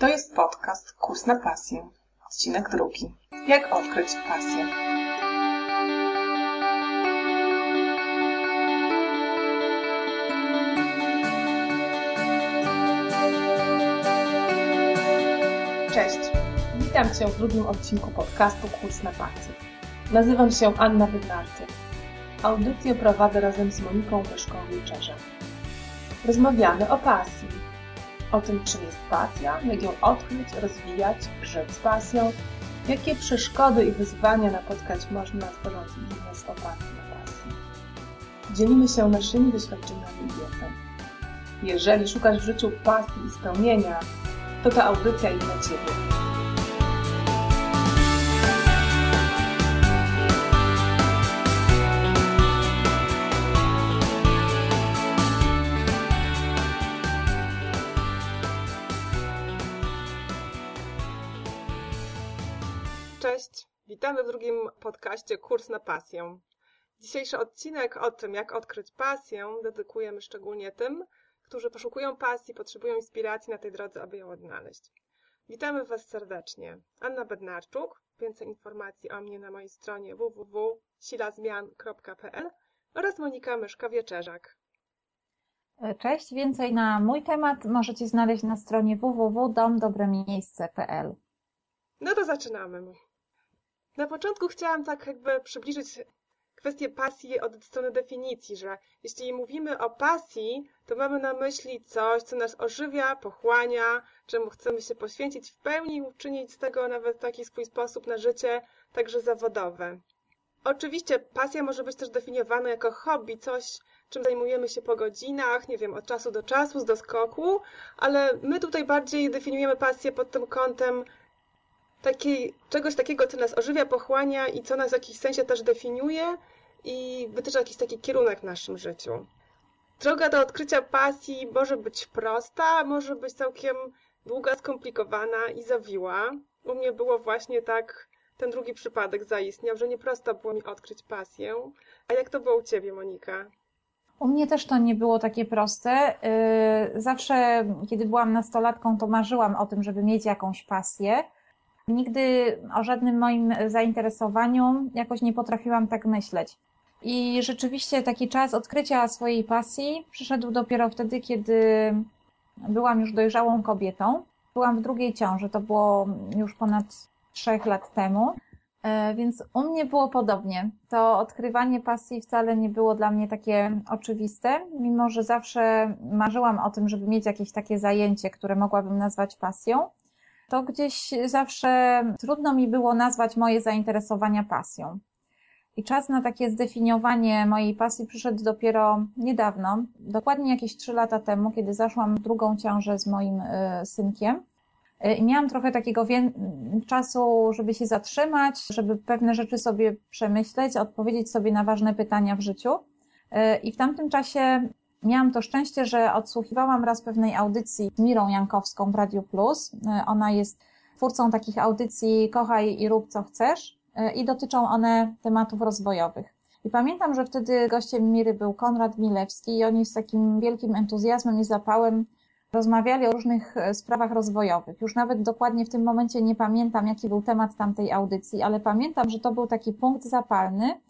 To jest podcast Kurs na pasję, odcinek drugi. Jak odkryć pasję? Cześć, witam Cię w drugim odcinku podcastu Kurs na pasję. Nazywam się Anna Wydnarty. Audycję prowadzę razem z Moniką Wyszką-Wilczerzem. Rozmawiamy o pasji, o tym, czym jest pasja, jak ją odkryć, rozwijać, żyć pasją, jakie przeszkody i wyzwania napotkać można tworząc biznes oparty na pasji. Dzielimy się naszymi doświadczeniami i wiedzą. Jeżeli szukasz w życiu pasji i spełnienia, to ta audycja jest dla Ciebie. Cześć, witamy w drugim podcaście Kurs na pasję. Dzisiejszy odcinek o tym, jak odkryć pasję, dedykujemy szczególnie tym, którzy poszukują pasji, potrzebują inspiracji na tej drodze, aby ją odnaleźć. Witamy Was serdecznie. Anna Bednarczuk. Więcej informacji o mnie na mojej stronie www.silazmian.pl oraz Monika Myszka-Wieczerzak. Cześć, więcej na mój temat możecie znaleźć na stronie www.domdobremiejsce.pl No to zaczynamy. Na początku chciałam tak jakby przybliżyć kwestię pasji od strony definicji, że jeśli mówimy o pasji, to mamy na myśli coś, co nas ożywia, pochłania, czemu chcemy się poświęcić w pełni i uczynić z tego nawet taki swój sposób na życie, także zawodowe. Oczywiście pasja może być też definiowana jako hobby, coś, czym zajmujemy się po godzinach, nie wiem, od czasu do czasu, z doskoku, ale my tutaj bardziej definiujemy pasję pod tym kątem takiej, czegoś takiego, co nas ożywia, pochłania i co nas w jakimś sensie też definiuje i wytycza jakiś taki kierunek w naszym życiu. Droga do odkrycia pasji może być prosta, może być całkiem długa, skomplikowana i zawiła. U mnie było właśnie tak, ten drugi przypadek zaistniał, że nieprosto było mi odkryć pasję. A jak to było u Ciebie, Monika? U mnie też to nie było takie proste. Yy, zawsze, kiedy byłam nastolatką, to marzyłam o tym, żeby mieć jakąś pasję. Nigdy o żadnym moim zainteresowaniu jakoś nie potrafiłam tak myśleć. I rzeczywiście taki czas odkrycia swojej pasji przyszedł dopiero wtedy, kiedy byłam już dojrzałą kobietą. Byłam w drugiej ciąży, to było już ponad trzech lat temu, więc u mnie było podobnie. To odkrywanie pasji wcale nie było dla mnie takie oczywiste, mimo że zawsze marzyłam o tym, żeby mieć jakieś takie zajęcie, które mogłabym nazwać pasją to gdzieś zawsze trudno mi było nazwać moje zainteresowania pasją. I czas na takie zdefiniowanie mojej pasji przyszedł dopiero niedawno, dokładnie jakieś trzy lata temu, kiedy zaszłam w drugą ciążę z moim synkiem. I miałam trochę takiego czasu, żeby się zatrzymać, żeby pewne rzeczy sobie przemyśleć, odpowiedzieć sobie na ważne pytania w życiu. I w tamtym czasie Miałam to szczęście, że odsłuchiwałam raz pewnej audycji z Mirą Jankowską w Radio Plus. Ona jest twórcą takich audycji Kochaj i rób co chcesz i dotyczą one tematów rozwojowych. I pamiętam, że wtedy gościem Miry był Konrad Milewski i oni z takim wielkim entuzjazmem i zapałem rozmawiali o różnych sprawach rozwojowych. Już nawet dokładnie w tym momencie nie pamiętam, jaki był temat tamtej audycji, ale pamiętam, że to był taki punkt zapalny,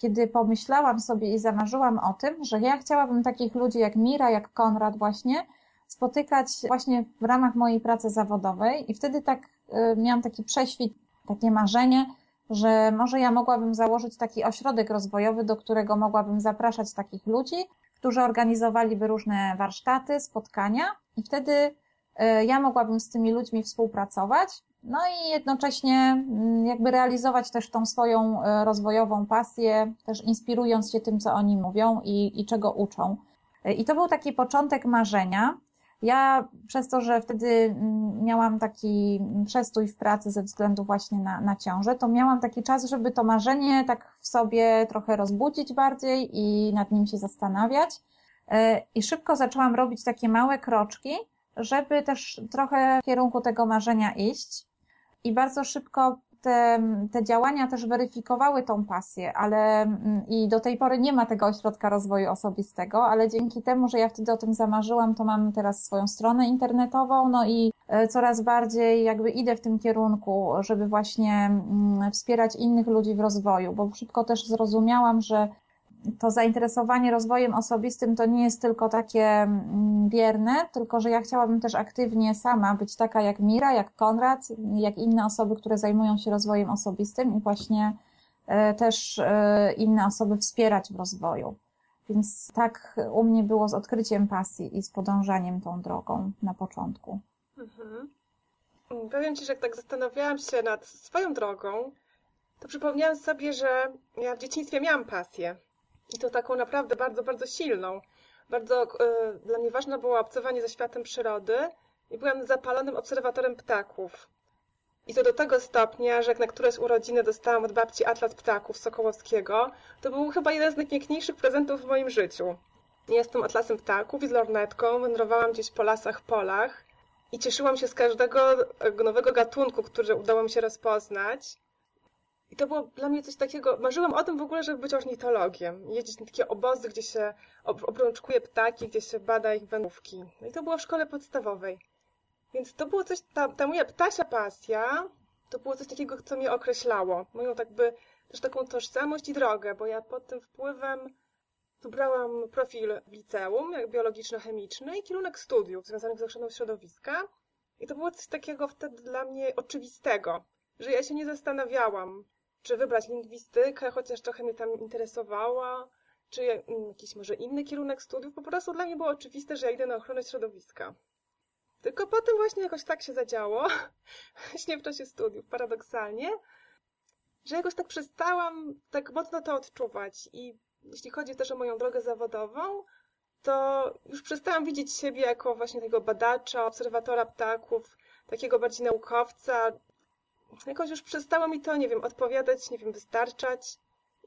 kiedy pomyślałam sobie i zamarzyłam o tym, że ja chciałabym takich ludzi jak Mira, jak Konrad właśnie spotykać właśnie w ramach mojej pracy zawodowej. I wtedy tak y, miałam taki prześwit, takie marzenie, że może ja mogłabym założyć taki ośrodek rozwojowy, do którego mogłabym zapraszać takich ludzi, którzy organizowaliby różne warsztaty, spotkania. I wtedy y, ja mogłabym z tymi ludźmi współpracować no i jednocześnie mm, jakby realizować też tą swoją e, rozwojową pasję, też inspirując się tym, co oni mówią i, i czego uczą. E, I to był taki początek marzenia. Ja przez to, że wtedy mm, miałam taki przestój w pracy ze względu właśnie na, na ciążę, to miałam taki czas, żeby to marzenie tak w sobie trochę rozbudzić bardziej i nad nim się zastanawiać. E, I szybko zaczęłam robić takie małe kroczki, żeby też trochę w kierunku tego marzenia iść i bardzo szybko te, te działania też weryfikowały tą pasję, ale mm, i do tej pory nie ma tego ośrodka rozwoju osobistego, ale dzięki temu, że ja wtedy o tym zamarzyłam, to mam teraz swoją stronę internetową, no i e, coraz bardziej jakby idę w tym kierunku, żeby właśnie mm, wspierać innych ludzi w rozwoju, bo szybko też zrozumiałam, że to zainteresowanie rozwojem osobistym to nie jest tylko takie mm, bierne, tylko że ja chciałabym też aktywnie sama być taka jak Mira, jak Konrad, jak inne osoby, które zajmują się rozwojem osobistym i właśnie e, też e, inne osoby wspierać w rozwoju. Więc tak u mnie było z odkryciem pasji i z podążaniem tą drogą na początku. Mhm. Powiem Ci, że jak tak zastanawiałam się nad swoją drogą, to przypomniałam sobie, że ja w dzieciństwie miałam pasję. I to taką naprawdę bardzo, bardzo silną. Bardzo e, dla mnie ważne było obcowanie ze światem przyrody i byłam zapalonym obserwatorem ptaków. I to do tego stopnia, że jak na któreś urodziny dostałam od babci atlas ptaków Sokołowskiego, to był chyba jeden z najpiękniejszych prezentów w moim życiu. Jestem atlasem ptaków i z lornetką wędrowałam gdzieś po lasach, polach i cieszyłam się z każdego nowego gatunku, który udało mi się rozpoznać. I to było dla mnie coś takiego, marzyłam o tym w ogóle, żeby być ornitologiem. Jeździć na takie obozy, gdzie się obrączkuje ptaki, gdzie się bada ich wędrówki. No i to było w szkole podstawowej. Więc to było coś, ta, ta moja ptasia pasja, to było coś takiego, co mnie określało. Moją tak by, też taką tożsamość i drogę, bo ja pod tym wpływem wybrałam profil w liceum, jak biologiczno-chemiczny i kierunek studiów związanych z ochroną środowiska. I to było coś takiego wtedy dla mnie oczywistego, że ja się nie zastanawiałam, czy wybrać lingwistykę, chociaż trochę mnie tam interesowała, czy mm, jakiś może inny kierunek studiów. Po prostu dla mnie było oczywiste, że ja idę na ochronę środowiska. Tylko potem właśnie jakoś tak się zadziało, właśnie w czasie studiów, paradoksalnie, że jakoś tak przestałam tak mocno to odczuwać i jeśli chodzi też o moją drogę zawodową, to już przestałam widzieć siebie jako właśnie tego badacza, obserwatora ptaków, takiego bardziej naukowca, jakoś już przestało mi to, nie wiem, odpowiadać, nie wiem, wystarczać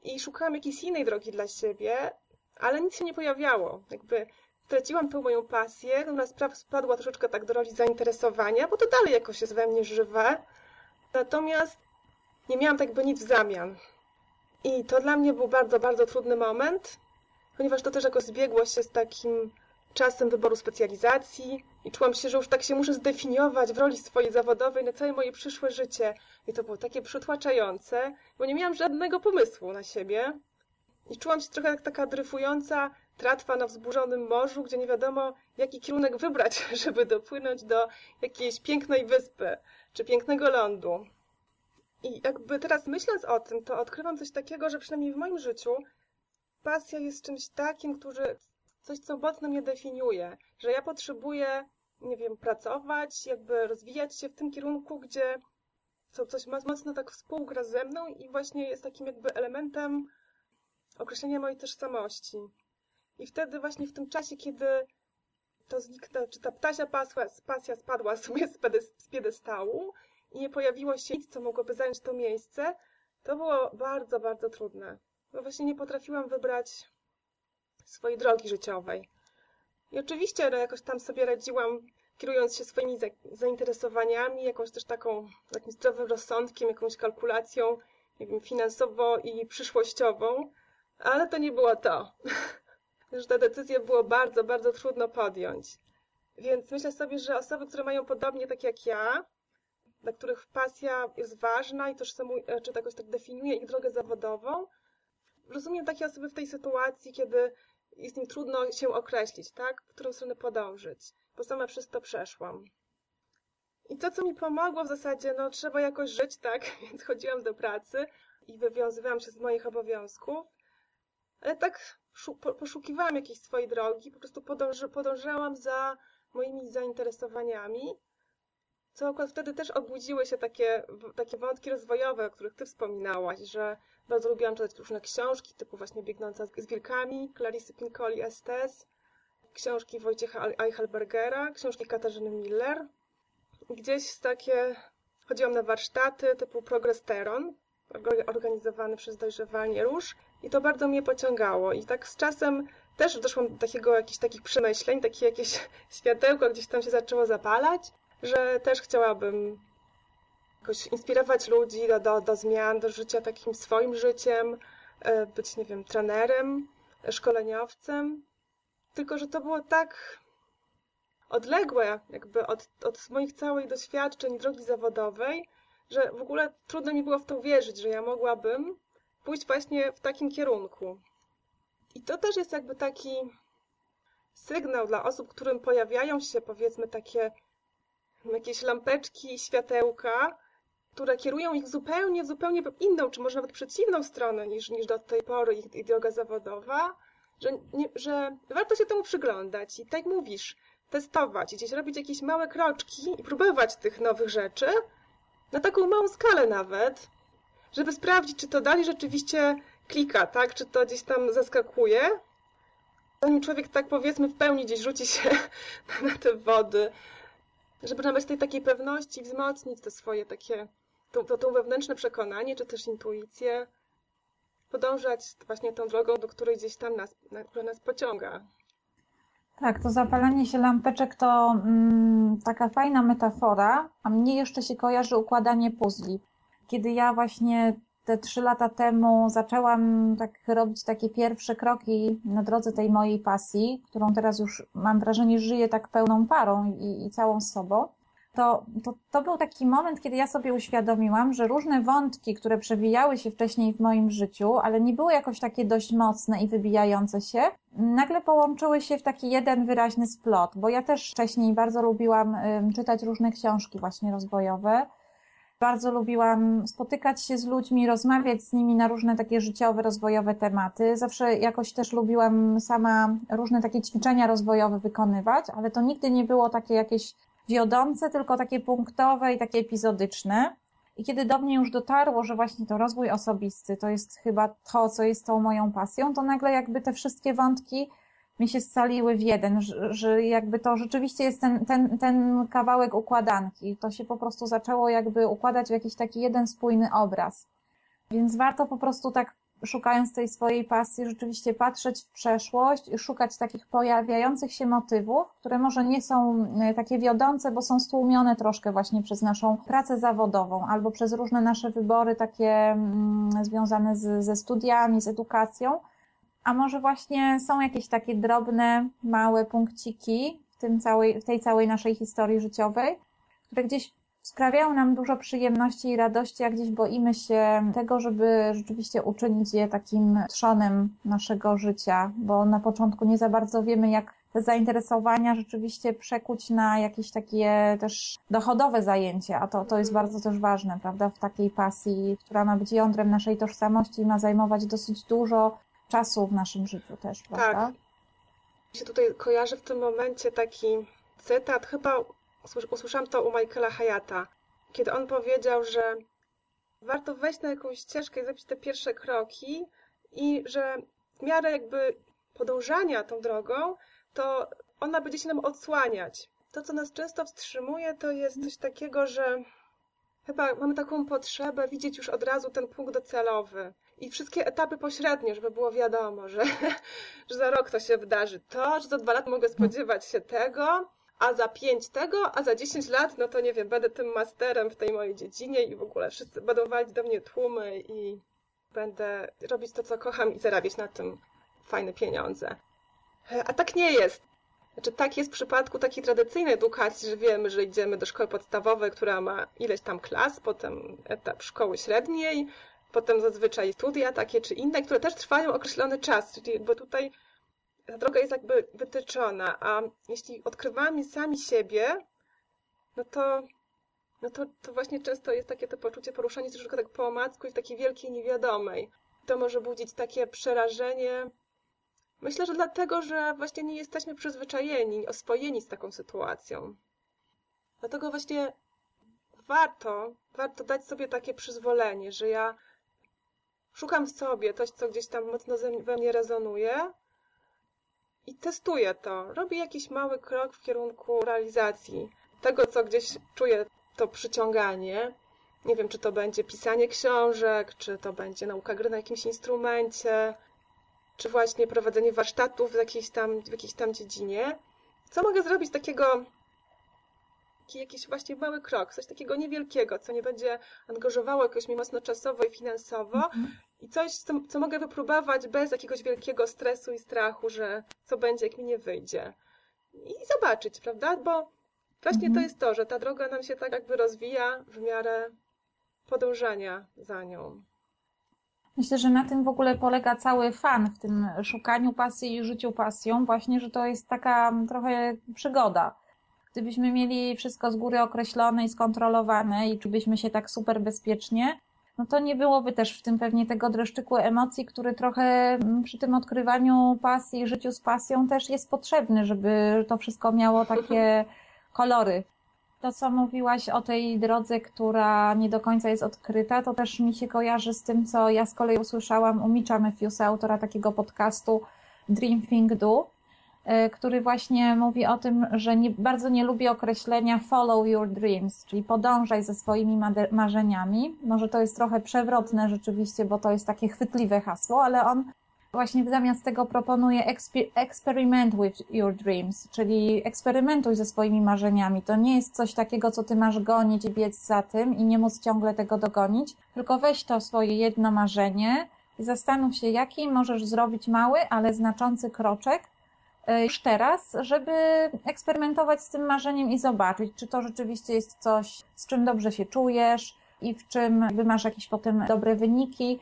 i szukałam jakiejś innej drogi dla siebie, ale nic się nie pojawiało. Jakby straciłam tą moją pasję, która spadła troszeczkę tak do roli zainteresowania, bo to dalej jakoś jest we mnie żywe. Natomiast nie miałam tak jakby nic w zamian. I to dla mnie był bardzo, bardzo trudny moment, ponieważ to też jakoś zbiegło się z takim czasem wyboru specjalizacji i czułam się, że już tak się muszę zdefiniować w roli swojej zawodowej na całe moje przyszłe życie. I to było takie przytłaczające, bo nie miałam żadnego pomysłu na siebie. I czułam się trochę jak taka dryfująca tratwa na wzburzonym morzu, gdzie nie wiadomo, jaki kierunek wybrać, żeby dopłynąć do jakiejś pięknej wyspy czy pięknego lądu. I jakby teraz myśląc o tym, to odkrywam coś takiego, że przynajmniej w moim życiu pasja jest czymś takim, który coś, co mocno mnie definiuje, że ja potrzebuję, nie wiem, pracować, jakby rozwijać się w tym kierunku, gdzie co, coś mocno tak współgra ze mną i właśnie jest takim jakby elementem określenia mojej tożsamości. I wtedy właśnie w tym czasie, kiedy to zniknęło, czy ta ptasia pasła, pasja spadła sobie z piedestału i nie pojawiło się nic, co mogłoby zająć to miejsce, to było bardzo, bardzo trudne. Bo właśnie nie potrafiłam wybrać swojej drogi życiowej. I oczywiście no, jakoś tam sobie radziłam, kierując się swoimi zainteresowaniami, jakąś też taką, takim zdrowym rozsądkiem, jakąś kalkulacją, nie wiem, finansowo i przyszłościową, ale to nie było to. że te decyzje było bardzo, bardzo trudno podjąć. Więc myślę sobie, że osoby, które mają podobnie tak jak ja, dla których pasja jest ważna i tożsamuje, czy jakoś tak definiuje ich drogę zawodową, rozumiem takie osoby w tej sytuacji, kiedy jest im trudno się określić, tak? W którą stronę podążyć, bo sama przez to przeszłam. I to, co mi pomogło w zasadzie, no trzeba jakoś żyć, tak? Więc chodziłam do pracy i wywiązywałam się z moich obowiązków, ale tak poszukiwałam jakiejś swojej drogi, po prostu podąży, podążałam za moimi zainteresowaniami, co akurat wtedy też obudziły się takie, takie wątki rozwojowe, o których Ty wspominałaś, że bardzo lubiłam czytać różne książki, typu właśnie Biegnąca z wilkami, Clarisy Pincoli Estes, książki Wojciecha Eichelbergera, książki Katarzyny Miller. Gdzieś takie chodziłam na warsztaty typu Progresteron, organizowany przez Dojrzewanie Róż i to bardzo mnie pociągało. I tak z czasem też doszłam do takiego, jakichś takich przemyśleń, takie jakieś światełko gdzieś tam się zaczęło zapalać, że też chciałabym jakoś inspirować ludzi do, do, do zmian, do życia takim swoim życiem, e, być, nie wiem, trenerem, szkoleniowcem. Tylko, że to było tak odległe jakby od, od moich całych doświadczeń drogi zawodowej, że w ogóle trudno mi było w to wierzyć, że ja mogłabym pójść właśnie w takim kierunku. I to też jest jakby taki sygnał dla osób, którym pojawiają się powiedzmy takie jakieś lampeczki, światełka, które kierują ich zupełnie, zupełnie inną, czy może nawet przeciwną stronę niż, niż do tej pory ich droga zawodowa, że, nie, że warto się temu przyglądać i tak mówisz, testować, gdzieś robić jakieś małe kroczki i próbować tych nowych rzeczy, na taką małą skalę nawet, żeby sprawdzić, czy to dalej rzeczywiście klika, tak? Czy to gdzieś tam zaskakuje. Zanim człowiek tak powiedzmy w pełni gdzieś rzuci się na te wody, żeby nabrać tej takiej pewności, wzmocnić to swoje takie, to, to, to wewnętrzne przekonanie, czy też intuicję, podążać właśnie tą drogą, do której gdzieś tam nas, która nas pociąga. Tak, to zapalanie się lampeczek to mm, taka fajna metafora, a mnie jeszcze się kojarzy układanie puzli. Kiedy ja właśnie te trzy lata temu zaczęłam tak robić takie pierwsze kroki na drodze tej mojej pasji, którą teraz już mam wrażenie żyję tak pełną parą i, i całą sobą, to, to, to był taki moment, kiedy ja sobie uświadomiłam, że różne wątki, które przewijały się wcześniej w moim życiu, ale nie były jakoś takie dość mocne i wybijające się, nagle połączyły się w taki jeden wyraźny splot, bo ja też wcześniej bardzo lubiłam czytać różne książki właśnie rozwojowe. Bardzo lubiłam spotykać się z ludźmi, rozmawiać z nimi na różne takie życiowe, rozwojowe tematy. Zawsze jakoś też lubiłam sama różne takie ćwiczenia rozwojowe wykonywać, ale to nigdy nie było takie jakieś wiodące, tylko takie punktowe i takie epizodyczne. I kiedy do mnie już dotarło, że właśnie to rozwój osobisty to jest chyba to, co jest tą moją pasją, to nagle jakby te wszystkie wątki mi się scaliły w jeden, że, że jakby to rzeczywiście jest ten, ten, ten kawałek układanki. To się po prostu zaczęło jakby układać w jakiś taki jeden spójny obraz. Więc warto po prostu tak szukając tej swojej pasji, rzeczywiście patrzeć w przeszłość i szukać takich pojawiających się motywów, które może nie są e, takie wiodące, bo są stłumione troszkę właśnie przez naszą pracę zawodową albo przez różne nasze wybory takie mm, związane z, ze studiami, z edukacją. A może właśnie są jakieś takie drobne, małe punkciki w, tym całej, w tej całej naszej historii życiowej, które gdzieś sprawiają nam dużo przyjemności i radości, a gdzieś boimy się tego, żeby rzeczywiście uczynić je takim trzonem naszego życia, bo na początku nie za bardzo wiemy, jak te zainteresowania rzeczywiście przekuć na jakieś takie też dochodowe zajęcie, a to, to jest bardzo też ważne, prawda, w takiej pasji, która ma być jądrem naszej tożsamości i ma zajmować dosyć dużo czasu w naszym życiu też, prawda? Tak. Mi się tutaj kojarzy w tym momencie taki cytat, chyba usłyszałam to u Michaela Hayata, kiedy on powiedział, że warto wejść na jakąś ścieżkę i zrobić te pierwsze kroki i że w miarę jakby podążania tą drogą, to ona będzie się nam odsłaniać. To, co nas często wstrzymuje, to jest coś takiego, że chyba mamy taką potrzebę widzieć już od razu ten punkt docelowy i wszystkie etapy pośrednie, żeby było wiadomo, że, że za rok to się wydarzy to, że za dwa lata mogę spodziewać się tego, a za pięć tego, a za dziesięć lat, no to nie wiem, będę tym masterem w tej mojej dziedzinie i w ogóle wszyscy będą walić do mnie tłumy i będę robić to, co kocham i zarabiać na tym fajne pieniądze. A tak nie jest. Znaczy, tak jest w przypadku takiej tradycyjnej edukacji, że wiemy, że idziemy do szkoły podstawowej, która ma ileś tam klas, potem etap szkoły średniej, potem zazwyczaj studia takie czy inne, które też trwają określony czas, czyli bo tutaj ta droga jest jakby wytyczona, a jeśli odkrywamy sami siebie, no to, no to, to właśnie często jest takie to poczucie poruszania troszkę tak po omacku i w takiej wielkiej niewiadomej. To może budzić takie przerażenie. Myślę, że dlatego, że właśnie nie jesteśmy przyzwyczajeni, oswojeni z taką sytuacją. Dlatego właśnie warto, warto dać sobie takie przyzwolenie, że ja szukam w sobie coś, co gdzieś tam mocno we mnie rezonuje, i testuję to. Robię jakiś mały krok w kierunku realizacji tego, co gdzieś czuję to przyciąganie. Nie wiem, czy to będzie pisanie książek, czy to będzie nauka gry na jakimś instrumencie, czy właśnie prowadzenie warsztatów w jakiejś tam, w jakiejś tam dziedzinie. Co mogę zrobić takiego jakiś właśnie mały krok, coś takiego niewielkiego, co nie będzie angażowało jakoś mnie mocno czasowo i finansowo mhm. i coś, co, co, mogę wypróbować bez jakiegoś wielkiego stresu i strachu, że co będzie, jak mi nie wyjdzie. I zobaczyć, prawda? Bo właśnie mhm. to jest to, że ta droga nam się tak jakby rozwija w miarę podążania za nią. Myślę, że na tym w ogóle polega cały fan w tym szukaniu pasji i życiu pasją, właśnie, że to jest taka trochę przygoda. Gdybyśmy mieli wszystko z góry określone i skontrolowane i czulibyśmy się tak super bezpiecznie, no to nie byłoby też w tym pewnie tego dreszczyku emocji, który trochę przy tym odkrywaniu pasji i życiu z pasją też jest potrzebny, żeby to wszystko miało takie kolory to, co mówiłaś o tej drodze, która nie do końca jest odkryta, to też mi się kojarzy z tym, co ja z kolei usłyszałam u Mitcha Matthewsa, autora takiego podcastu Dream Think Do, e, który właśnie mówi o tym, że nie, bardzo nie lubi określenia follow your dreams, czyli podążaj ze swoimi marzeniami. Może to jest trochę przewrotne rzeczywiście, bo to jest takie chwytliwe hasło, ale on właśnie zamiast tego proponuję experiment with your dreams, czyli eksperymentuj ze swoimi marzeniami. To nie jest coś takiego, co ty masz gonić i biec za tym i nie móc ciągle tego dogonić, tylko weź to swoje jedno marzenie i zastanów się, jaki możesz zrobić mały, ale znaczący kroczek y, już teraz, żeby eksperymentować z tym marzeniem i zobaczyć, czy to rzeczywiście jest coś, z czym dobrze się czujesz i w czym masz jakieś potem dobre wyniki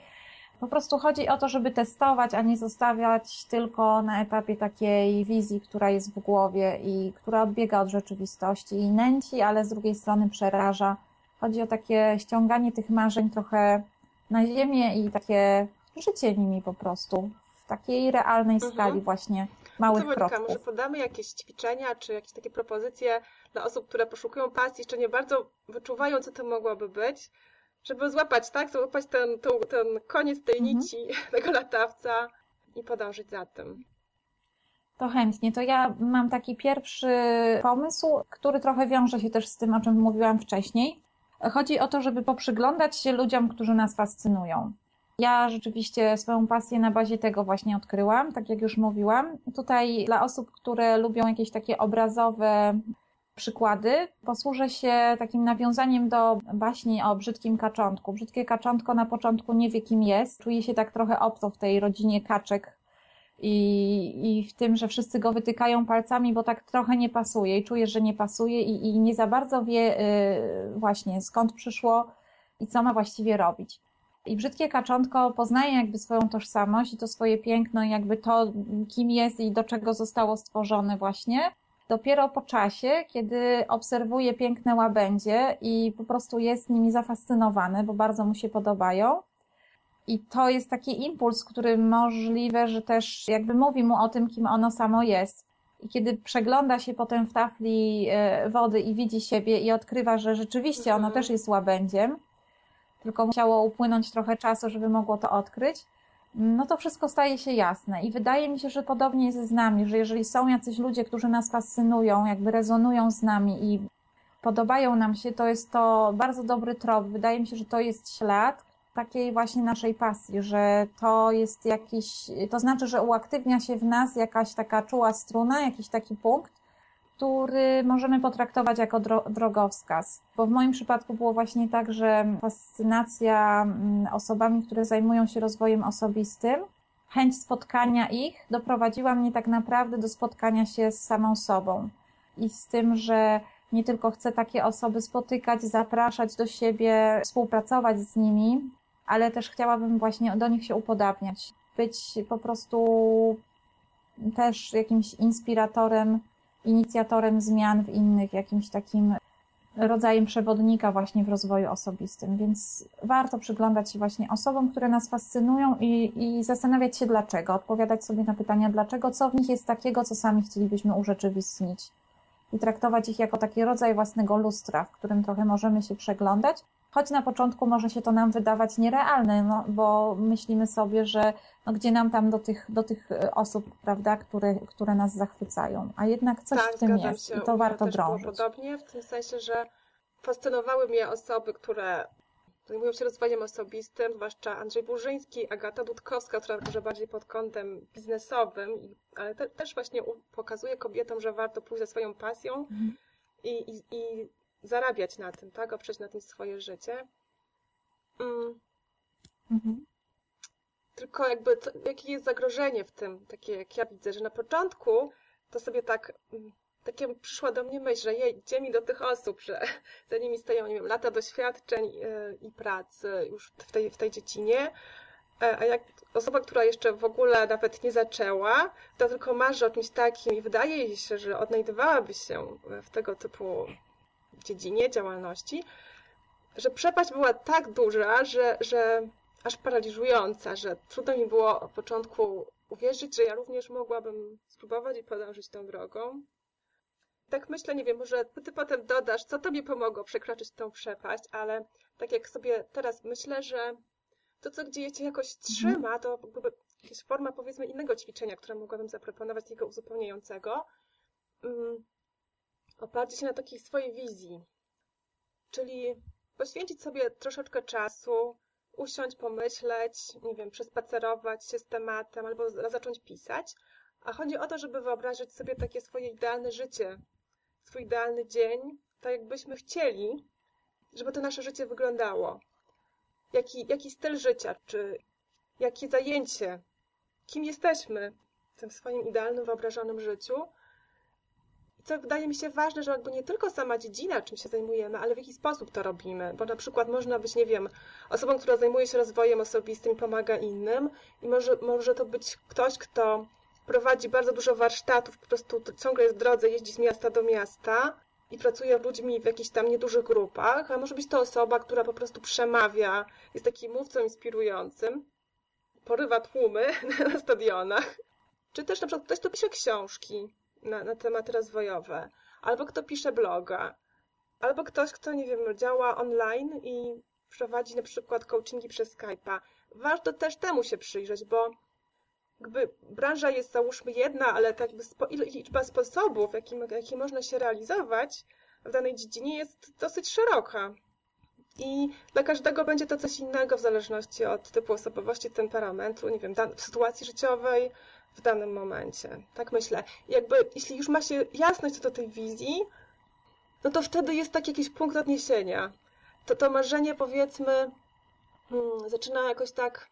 po prostu chodzi o to, żeby testować, a nie zostawiać tylko na etapie takiej wizji, która jest w głowie i która odbiega od rzeczywistości i nęci, ale z drugiej strony przeraża. Chodzi o takie ściąganie tych marzeń trochę na ziemię i takie życie nimi po prostu w takiej realnej mhm. skali właśnie małych no kroków. Może podamy jakieś ćwiczenia, czy jakieś takie propozycje dla osób, które poszukują pasji, jeszcze nie bardzo wyczuwają, co to mogłoby być, żeby złapać, tak? Złapać ten, ten, ten koniec tej mhm. nici tego latawca i podążyć za tym. To chętnie. To ja mam taki pierwszy pomysł, który trochę wiąże się też z tym, o czym mówiłam wcześniej. Chodzi o to, żeby poprzyglądać się ludziom, którzy nas fascynują. Ja rzeczywiście swoją pasję na bazie tego właśnie odkryłam, tak jak już mówiłam. Tutaj dla osób, które lubią jakieś takie obrazowe przykłady. Posłużę się takim nawiązaniem do baśni o brzydkim kaczątku. Brzydkie kaczątko na początku nie wie kim jest, czuje się tak trochę obco w tej rodzinie kaczek i, i w tym, że wszyscy go wytykają palcami, bo tak trochę nie pasuje i czuje, że nie pasuje i, i nie za bardzo wie yy, właśnie skąd przyszło i co ma właściwie robić. I brzydkie kaczątko poznaje jakby swoją tożsamość i to swoje piękno, i jakby to, kim jest i do czego zostało stworzone właśnie dopiero po czasie, kiedy obserwuje piękne łabędzie i po prostu jest nimi zafascynowany, bo bardzo mu się podobają. I to jest taki impuls, który możliwe, że też jakby mówi mu o tym, kim ono samo jest. I kiedy przegląda się potem w tafli e, wody i widzi siebie i odkrywa, że rzeczywiście ono mhm. też jest łabędziem, tylko musiało upłynąć trochę czasu, żeby mogło to odkryć, no to wszystko staje się jasne. I wydaje mi się, że podobnie jest z nami, że jeżeli są jacyś ludzie, którzy nas fascynują, jakby rezonują z nami i podobają nam się, to jest to bardzo dobry trop. Wydaje mi się, że to jest ślad takiej właśnie naszej pasji, że to jest jakiś, to znaczy, że uaktywnia się w nas jakaś taka czuła struna, jakiś taki punkt, który możemy potraktować jako dro drogowskaz. Bo w moim przypadku było właśnie tak, że fascynacja mm, osobami, które zajmują się rozwojem osobistym, chęć spotkania ich doprowadziła mnie tak naprawdę do spotkania się z samą sobą. I z tym, że nie tylko chcę takie osoby spotykać, zapraszać do siebie, współpracować z nimi, ale też chciałabym właśnie do nich się upodabniać. Być po prostu też jakimś inspiratorem inicjatorem zmian w innych, jakimś takim rodzajem przewodnika właśnie w rozwoju osobistym, więc warto przyglądać się właśnie osobom, które nas fascynują i, i zastanawiać się dlaczego, odpowiadać sobie na pytania dlaczego, co w nich jest takiego, co sami chcielibyśmy urzeczywistnić. I traktować ich jako taki rodzaj własnego lustra, w którym trochę możemy się przeglądać, choć na początku może się to nam wydawać nierealne, no, bo myślimy sobie, że no, gdzie nam tam do tych, do tych e, osób, prawda, które, które nas zachwycają, a jednak coś tak, w tym jest się. i to warto drążyć. podobnie, w tym sensie, że fascynowały mnie osoby, które zajmują się rozwojem osobistym, zwłaszcza Andrzej Burzyński, Agata Dudkowska, która może bardziej pod kątem biznesowym, ale te, też właśnie pokazuje kobietom, że warto pójść za swoją pasją. Mhm i, i, i zarabiać na tym, tak? Oprzeć na tym swoje życie. Mm. Mhm. Tylko jakby, co, jakie jest zagrożenie w tym, takie jak ja widzę, że na początku to sobie tak, mm, takie przyszła do mnie myśl, że jej, idzie mi do tych osób, że za nimi stoją, nie wiem, lata doświadczeń yy, i pracy już w tej, w tej dziedzinie, e, a jak osoba, która jeszcze w ogóle nawet nie zaczęła, to tylko marzy o czymś takim i wydaje jej się, że odnajdywałaby się w tego typu dziedzinie działalności, że przepaść była tak duża, że, że aż paraliżująca, że trudno mi było od początku uwierzyć, że ja również mogłabym spróbować i podążyć tą drogą. Tak myślę, nie wiem, może ty potem dodasz, co tobie pomogło przekroczyć tą przepaść, ale tak jak sobie teraz myślę, że to, co gdzie cię jakoś trzyma, to byłaby jakaś forma, powiedzmy, innego ćwiczenia, które mogłabym zaproponować, takiego uzupełniającego. Oparcie się na takiej swojej wizji. Czyli poświęcić sobie troszeczkę czasu, usiąść, pomyśleć, nie wiem, przespacerować się z tematem albo zacząć pisać. A chodzi o to, żeby wyobrazić sobie takie swoje idealne życie, swój idealny dzień, tak jakbyśmy chcieli, żeby to nasze życie wyglądało. Jaki, jaki styl życia, czy jakie zajęcie, kim jesteśmy w tym swoim idealnym, wyobrażonym życiu co wydaje mi się ważne, że jakby nie tylko sama dziedzina, czym się zajmujemy, ale w jaki sposób to robimy. Bo na przykład można być, nie wiem, osobą, która zajmuje się rozwojem osobistym i pomaga innym i może, może to być ktoś, kto prowadzi bardzo dużo warsztatów, po prostu ciągle jest w drodze, jeździ z miasta do miasta i pracuje z ludźmi w jakichś tam niedużych grupach, a może być to osoba, która po prostu przemawia, jest takim mówcą inspirującym, porywa tłumy na stadionach. Czy też na przykład ktoś, kto pisze książki, na, na tematy rozwojowe, albo kto pisze bloga, albo ktoś, kto, nie wiem, działa online i prowadzi na przykład coachingi przez Skype'a. Warto też temu się przyjrzeć, bo jakby branża jest załóżmy jedna, ale tak jakby spo, liczba sposobów, jakie można się realizować w danej dziedzinie jest dosyć szeroka. I dla każdego będzie to coś innego w zależności od typu osobowości, temperamentu, nie wiem, sytuacji życiowej, w danym momencie. Tak myślę. jakby, jeśli już ma się jasność co do tej wizji, no to wtedy jest taki jakiś punkt odniesienia. To to marzenie, powiedzmy, hmm, zaczyna jakoś tak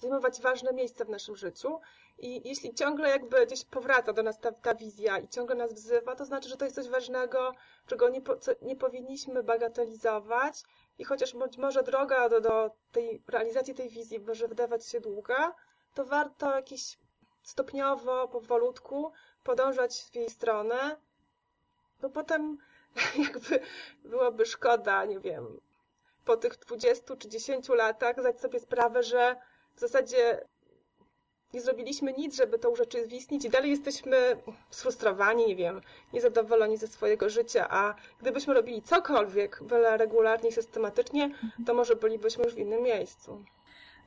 zajmować ważne miejsce w naszym życiu i jeśli ciągle jakby gdzieś powraca do nas ta, ta wizja i ciągle nas wzywa, to znaczy, że to jest coś ważnego, czego nie, po, co nie powinniśmy bagatelizować i chociaż być może droga do, do tej realizacji tej wizji może wydawać się długa, to warto jakieś stopniowo, powolutku podążać w jej stronę, bo potem jakby byłoby szkoda, nie wiem, po tych 20 czy 10 latach zdać sobie sprawę, że w zasadzie nie zrobiliśmy nic, żeby to urzeczywistnić i dalej jesteśmy sfrustrowani, nie wiem, niezadowoleni ze swojego życia, a gdybyśmy robili cokolwiek byle regularnie i systematycznie, to może bylibyśmy już w innym miejscu.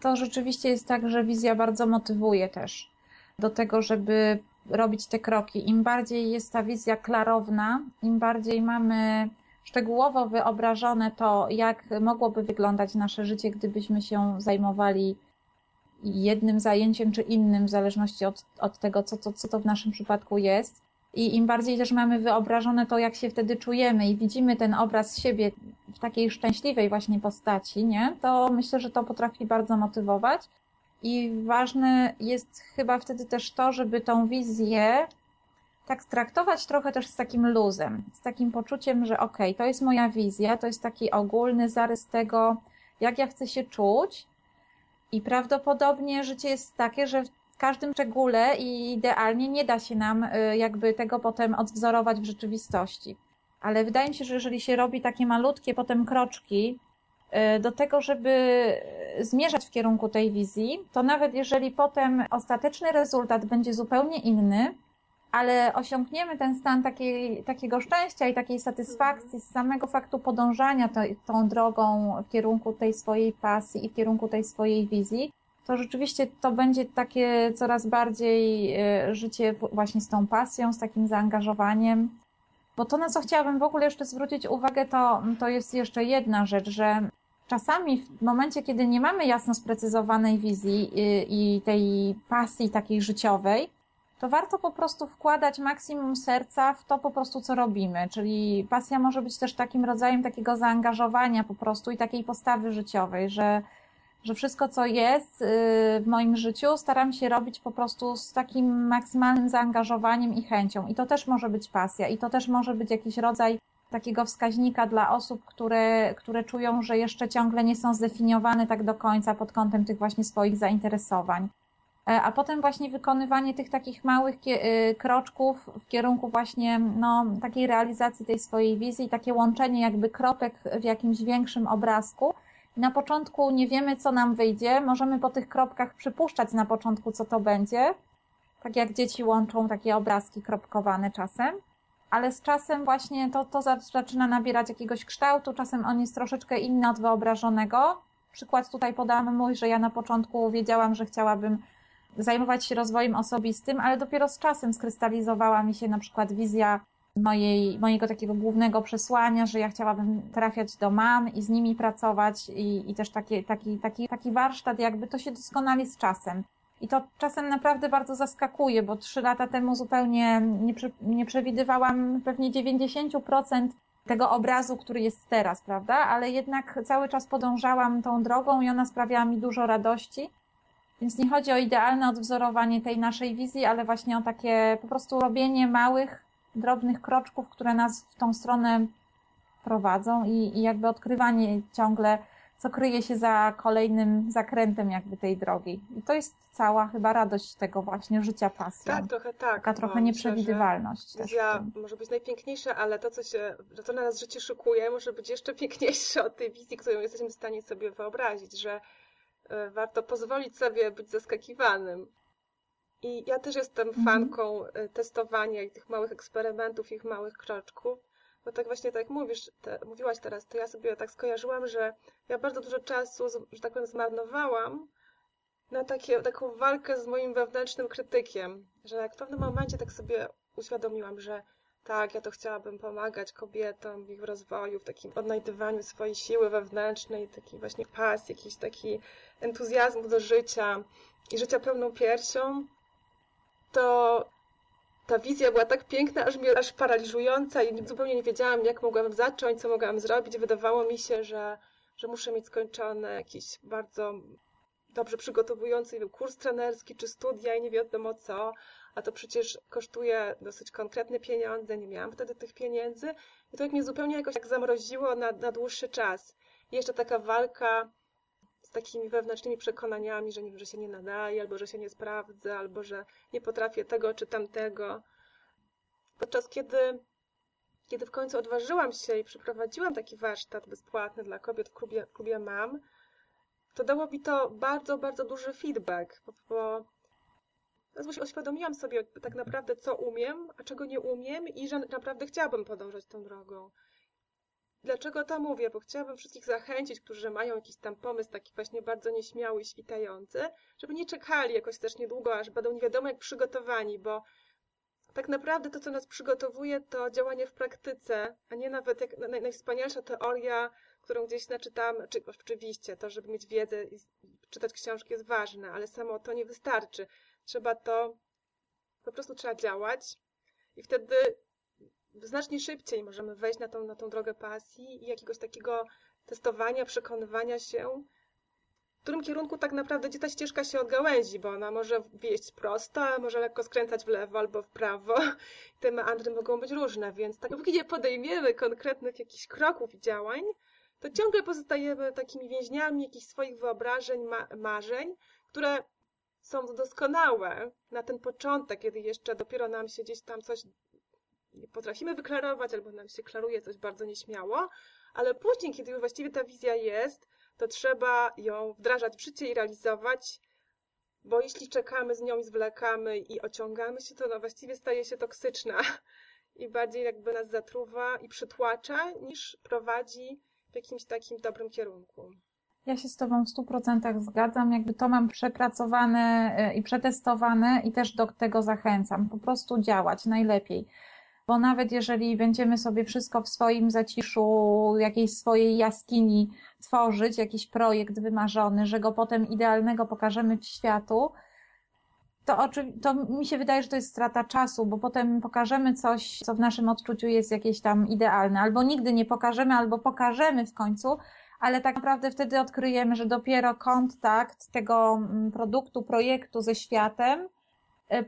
To rzeczywiście jest tak, że wizja bardzo motywuje też do tego, żeby robić te kroki. Im bardziej jest ta wizja klarowna, im bardziej mamy szczegółowo wyobrażone to, jak mogłoby wyglądać nasze życie, gdybyśmy się zajmowali jednym zajęciem czy innym, w zależności od, od tego, co, co, co to w naszym przypadku jest. I im bardziej też mamy wyobrażone to, jak się wtedy czujemy i widzimy ten obraz siebie w takiej szczęśliwej właśnie postaci, nie? To myślę, że to potrafi bardzo motywować. I ważne jest chyba wtedy też to, żeby tą wizję tak traktować trochę też z takim luzem, z takim poczuciem, że okej, okay, to jest moja wizja, to jest taki ogólny zarys tego, jak ja chcę się czuć. I prawdopodobnie życie jest takie, że w każdym szczególe i idealnie nie da się nam y, jakby tego potem odwzorować w rzeczywistości. Ale wydaje mi się, że jeżeli się robi takie malutkie potem kroczki, do tego, żeby zmierzać w kierunku tej wizji, to nawet jeżeli potem ostateczny rezultat będzie zupełnie inny, ale osiągniemy ten stan takiej, takiego szczęścia i takiej satysfakcji z samego faktu podążania to, tą drogą w kierunku tej swojej pasji i w kierunku tej swojej wizji, to rzeczywiście to będzie takie coraz bardziej e, życie właśnie z tą pasją, z takim zaangażowaniem. Bo to, na co chciałabym w ogóle jeszcze zwrócić uwagę, to, to jest jeszcze jedna rzecz, że czasami w momencie, kiedy nie mamy jasno sprecyzowanej wizji i tej pasji takiej życiowej, to warto po prostu wkładać maksimum serca w to po prostu, co robimy. Czyli pasja może być też takim rodzajem takiego zaangażowania po prostu i takiej postawy życiowej, że, że wszystko, co jest y, w moim życiu, staram się robić po prostu z takim maksymalnym zaangażowaniem i chęcią. I to też może być pasja, i to też może być jakiś rodzaj takiego wskaźnika dla osób, które, które czują, że jeszcze ciągle nie są zdefiniowane tak do końca pod kątem tych właśnie swoich zainteresowań. E, a potem właśnie wykonywanie tych takich małych y, kroczków w kierunku właśnie no, takiej realizacji tej swojej wizji, takie łączenie jakby kropek w jakimś większym obrazku. Na początku nie wiemy, co nam wyjdzie, możemy po tych kropkach przypuszczać na początku, co to będzie, tak jak dzieci łączą takie obrazki kropkowane czasem, ale z czasem właśnie to, to zaczyna nabierać jakiegoś kształtu, czasem on jest troszeczkę inny od wyobrażonego. Przykład tutaj podamy mój, że ja na początku wiedziałam, że chciałabym zajmować się rozwojem osobistym, ale dopiero z czasem skrystalizowała mi się na przykład wizja mojej, mojego takiego głównego przesłania, że ja chciałabym trafiać do mam i z nimi pracować i, i też taki, taki, taki warsztat, jakby to się doskonali z czasem. I to czasem naprawdę bardzo zaskakuje, bo trzy lata temu zupełnie nie, nie przewidywałam pewnie 90% tego obrazu, który jest teraz, prawda? Ale jednak cały czas podążałam tą drogą i ona sprawiała mi dużo radości. Więc nie chodzi o idealne odwzorowanie tej naszej wizji, ale właśnie o takie po prostu robienie małych, drobnych kroczków, które nas w tą stronę prowadzą i, i jakby odkrywanie ciągle, co kryje się za kolejnym zakrętem jakby tej drogi. I to jest cała chyba radość tego właśnie życia pasją. Tak, trochę tak. Taka trochę nieprzewidywalność. Wizja może być najpiękniejsza, ale to, co się, to na nas życie szykuje, może być jeszcze piękniejsze od tej wizji, którą jesteśmy w stanie sobie wyobrazić, że E, warto pozwolić sobie być zaskakiwanym. I ja też jestem mhm. fanką e, testowania i tych małych eksperymentów, ich małych kroczków. Bo tak właśnie tak jak mówisz, te, mówiłaś teraz, to ja sobie tak skojarzyłam, że ja bardzo dużo czasu, że tak powiem, zmarnowałam na takie, taką walkę z moim wewnętrznym krytykiem. Że jak w pewnym momencie tak sobie uświadomiłam, że tak, ja to chciałabym pomagać kobietom w ich rozwoju, w takim odnajdywaniu swojej siły wewnętrznej, takiej właśnie pasji, jakiś taki entuzjazmu do życia i życia pełną piersią, to ta wizja była tak piękna, aż mnie aż paraliżująca i zupełnie nie wiedziałam, jak mogłam zacząć, co mogłam zrobić. Wydawało mi się, że, że muszę mieć skończony jakiś bardzo dobrze przygotowujący kurs trenerski czy studia i nie wiadomo co, a to przecież kosztuje dosyć konkretne pieniądze, nie miałam wtedy tych pieniędzy i to jak mnie zupełnie jakoś tak zamroziło na, na dłuższy czas. I jeszcze taka walka takimi wewnętrznymi przekonaniami, że, nie, że się nie nadaje, albo że się nie sprawdzę, albo że nie potrafię tego czy tamtego. Podczas kiedy, kiedy w końcu odważyłam się i przeprowadziłam taki warsztat bezpłatny dla kobiet w klubie, klubie MAM, to dało mi to bardzo, bardzo duży feedback, bo, bo właśnie uświadomiłam sobie tak naprawdę, co umiem, a czego nie umiem i że naprawdę chciałabym podążać tą drogą. Dlaczego to mówię? Bo chciałabym wszystkich zachęcić, którzy mają jakiś tam pomysł taki właśnie bardzo nieśmiały i świtający, żeby nie czekali jakoś też niedługo, aż będą nie wiadomo jak przygotowani, bo tak naprawdę to, co nas przygotowuje, to działanie w praktyce, a nie nawet jak najwspanialsza teoria, którą gdzieś naczytam, czy, oczywiście to, żeby mieć wiedzę i czytać książki jest ważne, ale samo to nie wystarczy. Trzeba to, po prostu trzeba działać i wtedy znacznie szybciej możemy wejść na tą, na tą drogę pasji i jakiegoś takiego testowania, przekonywania się, w którym kierunku tak naprawdę gdzie ta ścieżka się odgałęzi, bo ona może wieść prosto, może lekko skręcać w lewo albo w prawo. Te meandry mogą być różne, więc tak dopóki nie podejmiemy konkretnych jakichś kroków i działań, to ciągle pozostajemy takimi więźniami jakichś swoich wyobrażeń, ma marzeń, które są doskonałe na ten początek, kiedy jeszcze dopiero nam się gdzieś tam coś potrafimy wyklarować, albo nam się klaruje coś bardzo nieśmiało, ale później, kiedy już właściwie ta wizja jest, to trzeba ją wdrażać w życie i realizować, bo jeśli czekamy z nią i zwlekamy i ociągamy się, to ona właściwie staje się toksyczna i bardziej jakby nas zatruwa i przytłacza, niż prowadzi w jakimś takim dobrym kierunku. Ja się z Tobą w stu procentach zgadzam. Jakby to mam przepracowane e, i przetestowane i też do tego zachęcam. Po prostu działać najlepiej. Bo nawet jeżeli będziemy sobie wszystko w swoim zaciszu, jakiejś swojej jaskini tworzyć, jakiś projekt wymarzony, że go potem idealnego pokażemy w światu, to, to mi się wydaje, że to jest strata czasu, bo potem pokażemy coś, co w naszym odczuciu jest jakieś tam idealne, albo nigdy nie pokażemy, albo pokażemy w końcu, ale tak naprawdę wtedy odkryjemy, że dopiero kontakt tego mm, produktu, projektu ze światem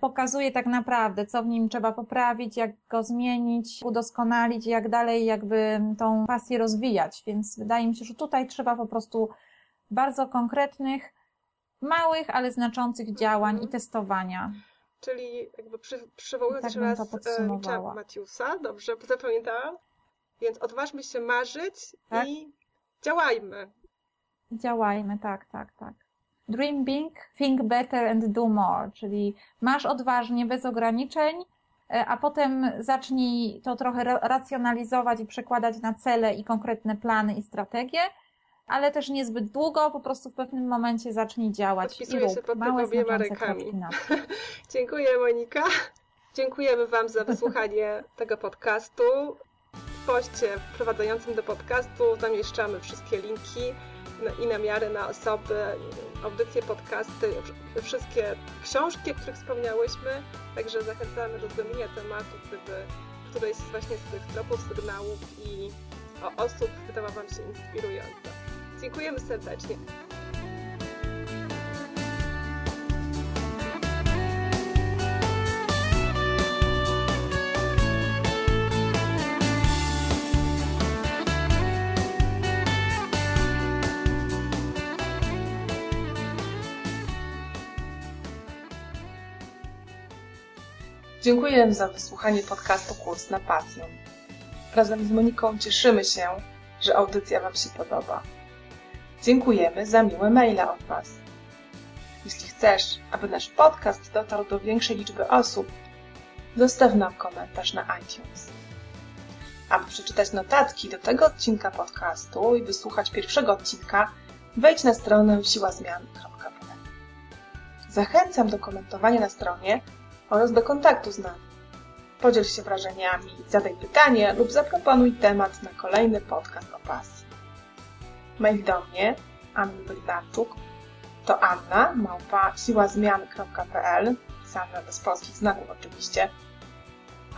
pokazuje tak naprawdę, co w nim trzeba poprawić, jak go zmienić, udoskonalić, jak dalej jakby tą pasję rozwijać. Więc wydaje mi się, że tutaj trzeba po prostu bardzo konkretnych, małych, ale znaczących działań i mhm. testowania. Czyli jakby przy, przywołując tak jeszcze raz Micza e, Matiusa, dobrze zapamiętałam? Więc odważmy się marzyć tak? i działajmy. Działajmy, tak, tak, tak. Dream big, think better and do more, czyli masz odważnie, bez ograniczeń, e, a potem zacznij to trochę racjonalizować i przekładać na cele i konkretne plany i strategie, ale też niezbyt długo, po prostu w pewnym momencie zacznij działać Podpisuję i rób się pod małe, obiema rękami. Dziękuję Monika. Dziękujemy Wam za wysłuchanie tego podcastu. W poście wprowadzającym do podcastu zamieszczamy wszystkie linki i namiary na osoby, audycje, podcasty, wszystkie książki, o których wspomniałyśmy. Także zachęcamy do zgłębienia tematu, gdyby któryś właśnie z tych tropów, sygnałów i osób wydała Wam się inspirująca. Dziękujemy serdecznie. Dziękuję za wysłuchanie podcastu Kurs na Pasją. Razem z Moniką cieszymy się, że audycja Wam się podoba. Dziękujemy za miłe maile od Was. Jeśli chcesz, aby nasz podcast dotarł do większej liczby osób, zostaw nam komentarz na iTunes. Aby przeczytać notatki do tego odcinka podcastu i wysłuchać pierwszego odcinka, wejdź na stronę siłazmian.pl. Zachęcam do komentowania na stronie oraz do kontaktu z nami. Podziel się wrażeniami, zadaj pytanie lub zaproponuj temat na kolejny podcast o pasji mail do mnie, Anny Bogdanczuk, to Anna, małpa siłazmian.pl, pisane bez polskich znaków oczywiście.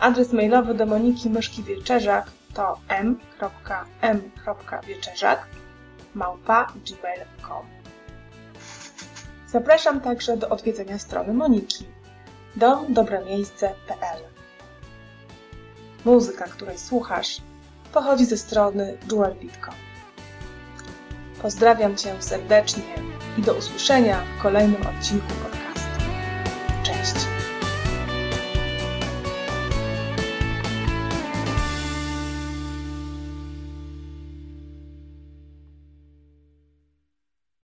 Adres mailowy do Moniki Myszki Wieczerzak to m.m.wieczerzak małpa gmail.com Zapraszam także do odwiedzenia strony Moniki do dobremiejsce.pl. Muzyka, której słuchasz, pochodzi ze strony jewelbeat.com. Pozdrawiam Cię serdecznie i do usłyszenia w kolejnym odcinku podcastu. Cześć!